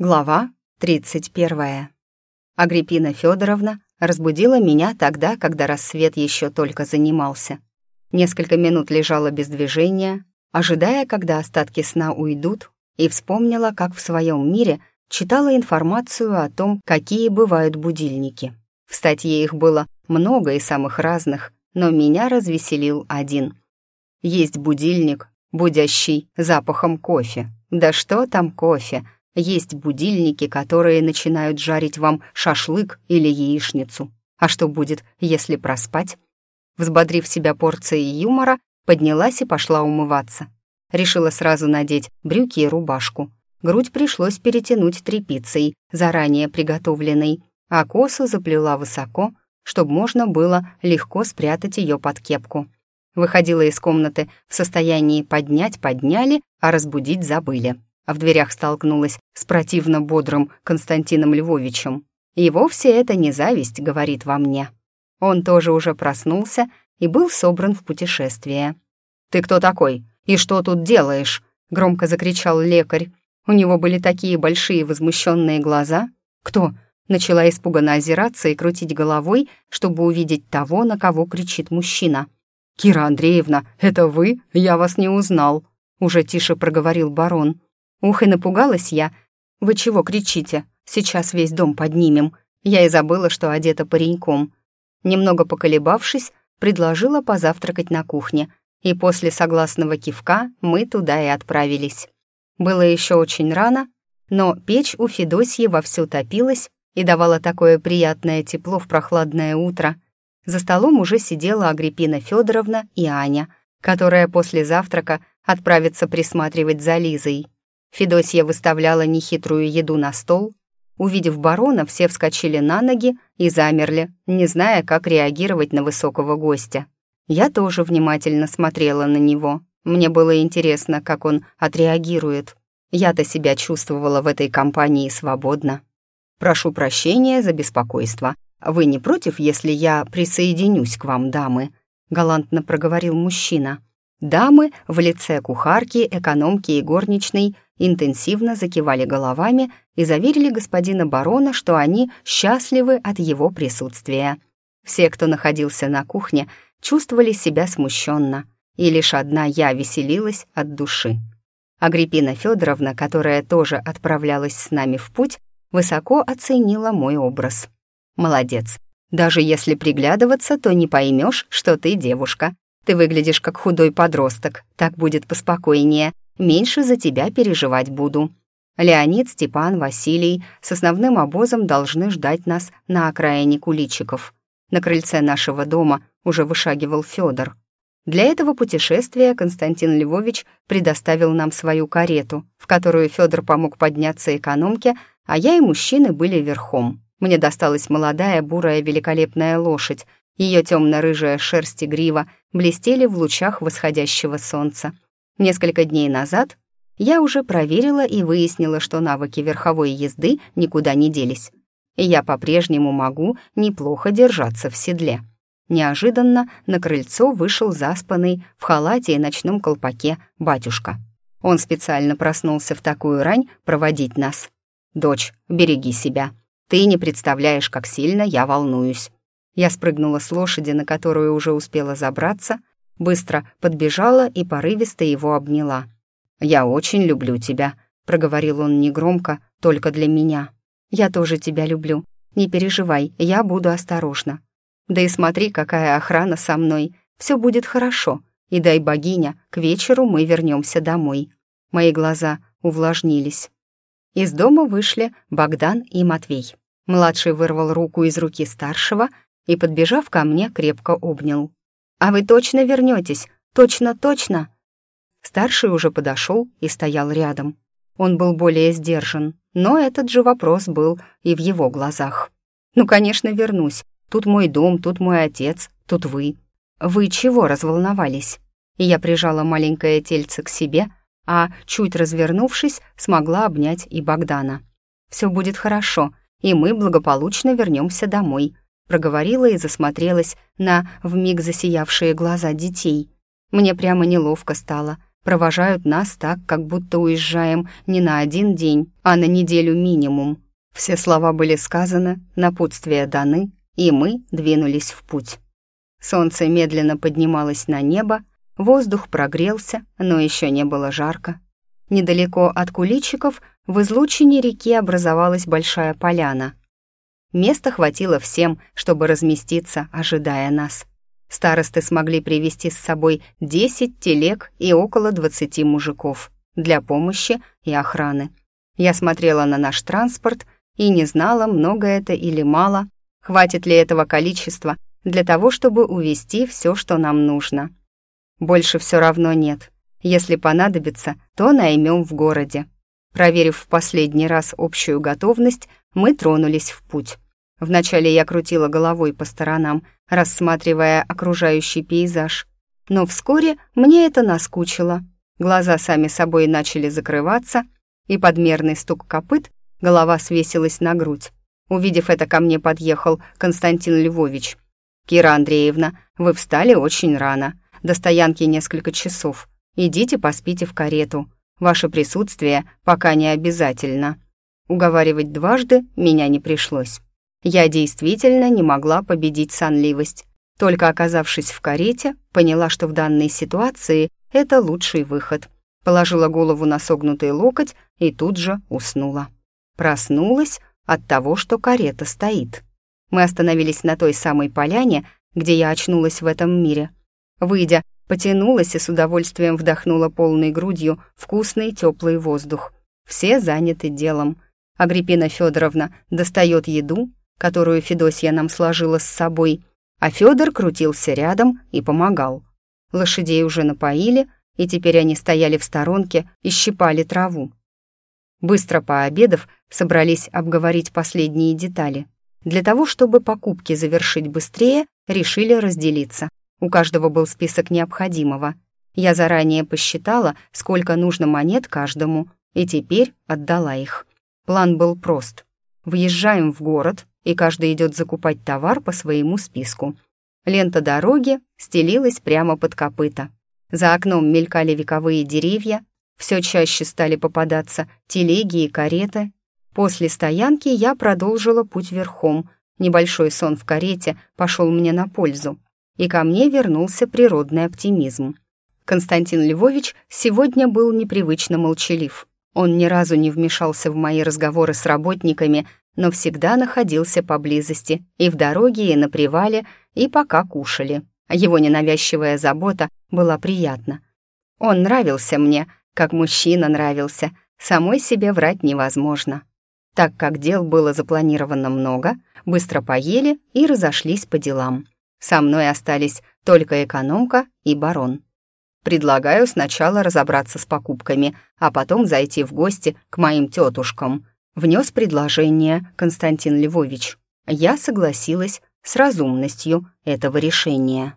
Глава 31. Агриппина Федоровна разбудила меня тогда, когда рассвет еще только занимался. Несколько минут лежала без движения, ожидая, когда остатки сна уйдут, и вспомнила, как в своем мире читала информацию о том, какие бывают будильники. В статье их было много и самых разных, но меня развеселил один. Есть будильник, будящий запахом кофе. Да что там кофе? Есть будильники, которые начинают жарить вам шашлык или яичницу. А что будет, если проспать? Взбодрив себя порцией юмора, поднялась и пошла умываться. Решила сразу надеть брюки и рубашку. Грудь пришлось перетянуть тряпицей, заранее приготовленной, а косу заплела высоко, чтобы можно было легко спрятать ее под кепку. Выходила из комнаты в состоянии поднять подняли, а разбудить забыли а в дверях столкнулась с противно бодрым Константином Львовичем. И вовсе это не зависть, говорит во мне. Он тоже уже проснулся и был собран в путешествие. «Ты кто такой? И что тут делаешь?» — громко закричал лекарь. У него были такие большие возмущенные глаза. «Кто?» — начала испуганно озираться и крутить головой, чтобы увидеть того, на кого кричит мужчина. «Кира Андреевна, это вы? Я вас не узнал», — уже тише проговорил барон. Ух, и напугалась я. «Вы чего кричите? Сейчас весь дом поднимем». Я и забыла, что одета пареньком. Немного поколебавшись, предложила позавтракать на кухне, и после согласного кивка мы туда и отправились. Было еще очень рано, но печь у Федосьи вовсю топилась и давала такое приятное тепло в прохладное утро. За столом уже сидела Агриппина Федоровна и Аня, которая после завтрака отправится присматривать за Лизой. Федосья выставляла нехитрую еду на стол. Увидев барона, все вскочили на ноги и замерли, не зная, как реагировать на высокого гостя. Я тоже внимательно смотрела на него. Мне было интересно, как он отреагирует. Я-то себя чувствовала в этой компании свободно. «Прошу прощения за беспокойство. Вы не против, если я присоединюсь к вам, дамы?» — галантно проговорил мужчина. Дамы в лице кухарки, экономки и горничной интенсивно закивали головами и заверили господина барона, что они счастливы от его присутствия. Все, кто находился на кухне, чувствовали себя смущенно, и лишь одна я веселилась от души. Агриппина Федоровна, которая тоже отправлялась с нами в путь, высоко оценила мой образ. «Молодец. Даже если приглядываться, то не поймешь, что ты девушка. Ты выглядишь как худой подросток, так будет поспокойнее меньше за тебя переживать буду. Леонид, Степан, Василий с основным обозом должны ждать нас на окраине Куличиков. На крыльце нашего дома уже вышагивал Федор. Для этого путешествия Константин Львович предоставил нам свою карету, в которую Федор помог подняться экономке, а я и мужчины были верхом. Мне досталась молодая, бурая, великолепная лошадь. Ее темно-рыжая шерсть и грива блестели в лучах восходящего солнца. Несколько дней назад я уже проверила и выяснила, что навыки верховой езды никуда не делись. И я по-прежнему могу неплохо держаться в седле. Неожиданно на крыльцо вышел заспанный в халате и ночном колпаке батюшка. Он специально проснулся в такую рань проводить нас. «Дочь, береги себя. Ты не представляешь, как сильно я волнуюсь». Я спрыгнула с лошади, на которую уже успела забраться, быстро подбежала и порывисто его обняла. «Я очень люблю тебя», — проговорил он негромко, только для меня. «Я тоже тебя люблю. Не переживай, я буду осторожна. Да и смотри, какая охрана со мной. Все будет хорошо. И дай богиня, к вечеру мы вернемся домой». Мои глаза увлажнились. Из дома вышли Богдан и Матвей. Младший вырвал руку из руки старшего и, подбежав ко мне, крепко обнял. «А вы точно вернетесь? Точно-точно?» Старший уже подошел и стоял рядом. Он был более сдержан, но этот же вопрос был и в его глазах. «Ну, конечно, вернусь. Тут мой дом, тут мой отец, тут вы. Вы чего разволновались?» И я прижала маленькое тельце к себе, а, чуть развернувшись, смогла обнять и Богдана. «Все будет хорошо, и мы благополучно вернемся домой», проговорила и засмотрелась на вмиг засиявшие глаза детей. Мне прямо неловко стало. Провожают нас так, как будто уезжаем не на один день, а на неделю минимум. Все слова были сказаны, напутствия даны, и мы двинулись в путь. Солнце медленно поднималось на небо, воздух прогрелся, но еще не было жарко. Недалеко от куличиков в излучине реки образовалась большая поляна. Места хватило всем, чтобы разместиться, ожидая нас. Старосты смогли привести с собой 10 телег и около 20 мужиков для помощи и охраны. Я смотрела на наш транспорт и не знала, много это или мало, хватит ли этого количества для того, чтобы увезти все, что нам нужно. Больше все равно нет. Если понадобится, то наймем в городе. Проверив в последний раз общую готовность, мы тронулись в путь. Вначале я крутила головой по сторонам, рассматривая окружающий пейзаж. Но вскоре мне это наскучило. Глаза сами собой начали закрываться, и подмерный стук копыт голова свесилась на грудь. Увидев это, ко мне подъехал Константин Львович. «Кира Андреевна, вы встали очень рано. До стоянки несколько часов. Идите поспите в карету. Ваше присутствие пока не обязательно». Уговаривать дважды меня не пришлось. Я действительно не могла победить сонливость. Только оказавшись в карете, поняла, что в данной ситуации это лучший выход. Положила голову на согнутый локоть и тут же уснула. Проснулась от того, что карета стоит. Мы остановились на той самой поляне, где я очнулась в этом мире. Выйдя, потянулась и с удовольствием вдохнула полной грудью вкусный теплый воздух. Все заняты делом. Агриппина Федоровна достает еду, которую Федосья нам сложила с собой, а Федор крутился рядом и помогал. Лошадей уже напоили, и теперь они стояли в сторонке и щипали траву. Быстро пообедав, собрались обговорить последние детали. Для того, чтобы покупки завершить быстрее, решили разделиться. У каждого был список необходимого. Я заранее посчитала, сколько нужно монет каждому, и теперь отдала их. План был прост. Въезжаем в город, и каждый идет закупать товар по своему списку. Лента дороги стелилась прямо под копыта. За окном мелькали вековые деревья, все чаще стали попадаться телеги и кареты. После стоянки я продолжила путь верхом. Небольшой сон в карете пошел мне на пользу, и ко мне вернулся природный оптимизм. Константин Львович сегодня был непривычно молчалив. Он ни разу не вмешался в мои разговоры с работниками, но всегда находился поблизости и в дороге, и на привале, и пока кушали. Его ненавязчивая забота была приятна. Он нравился мне, как мужчина нравился, самой себе врать невозможно. Так как дел было запланировано много, быстро поели и разошлись по делам. Со мной остались только экономка и барон. Предлагаю сначала разобраться с покупками, а потом зайти в гости к моим тетушкам», Внес предложение Константин Львович. Я согласилась с разумностью этого решения.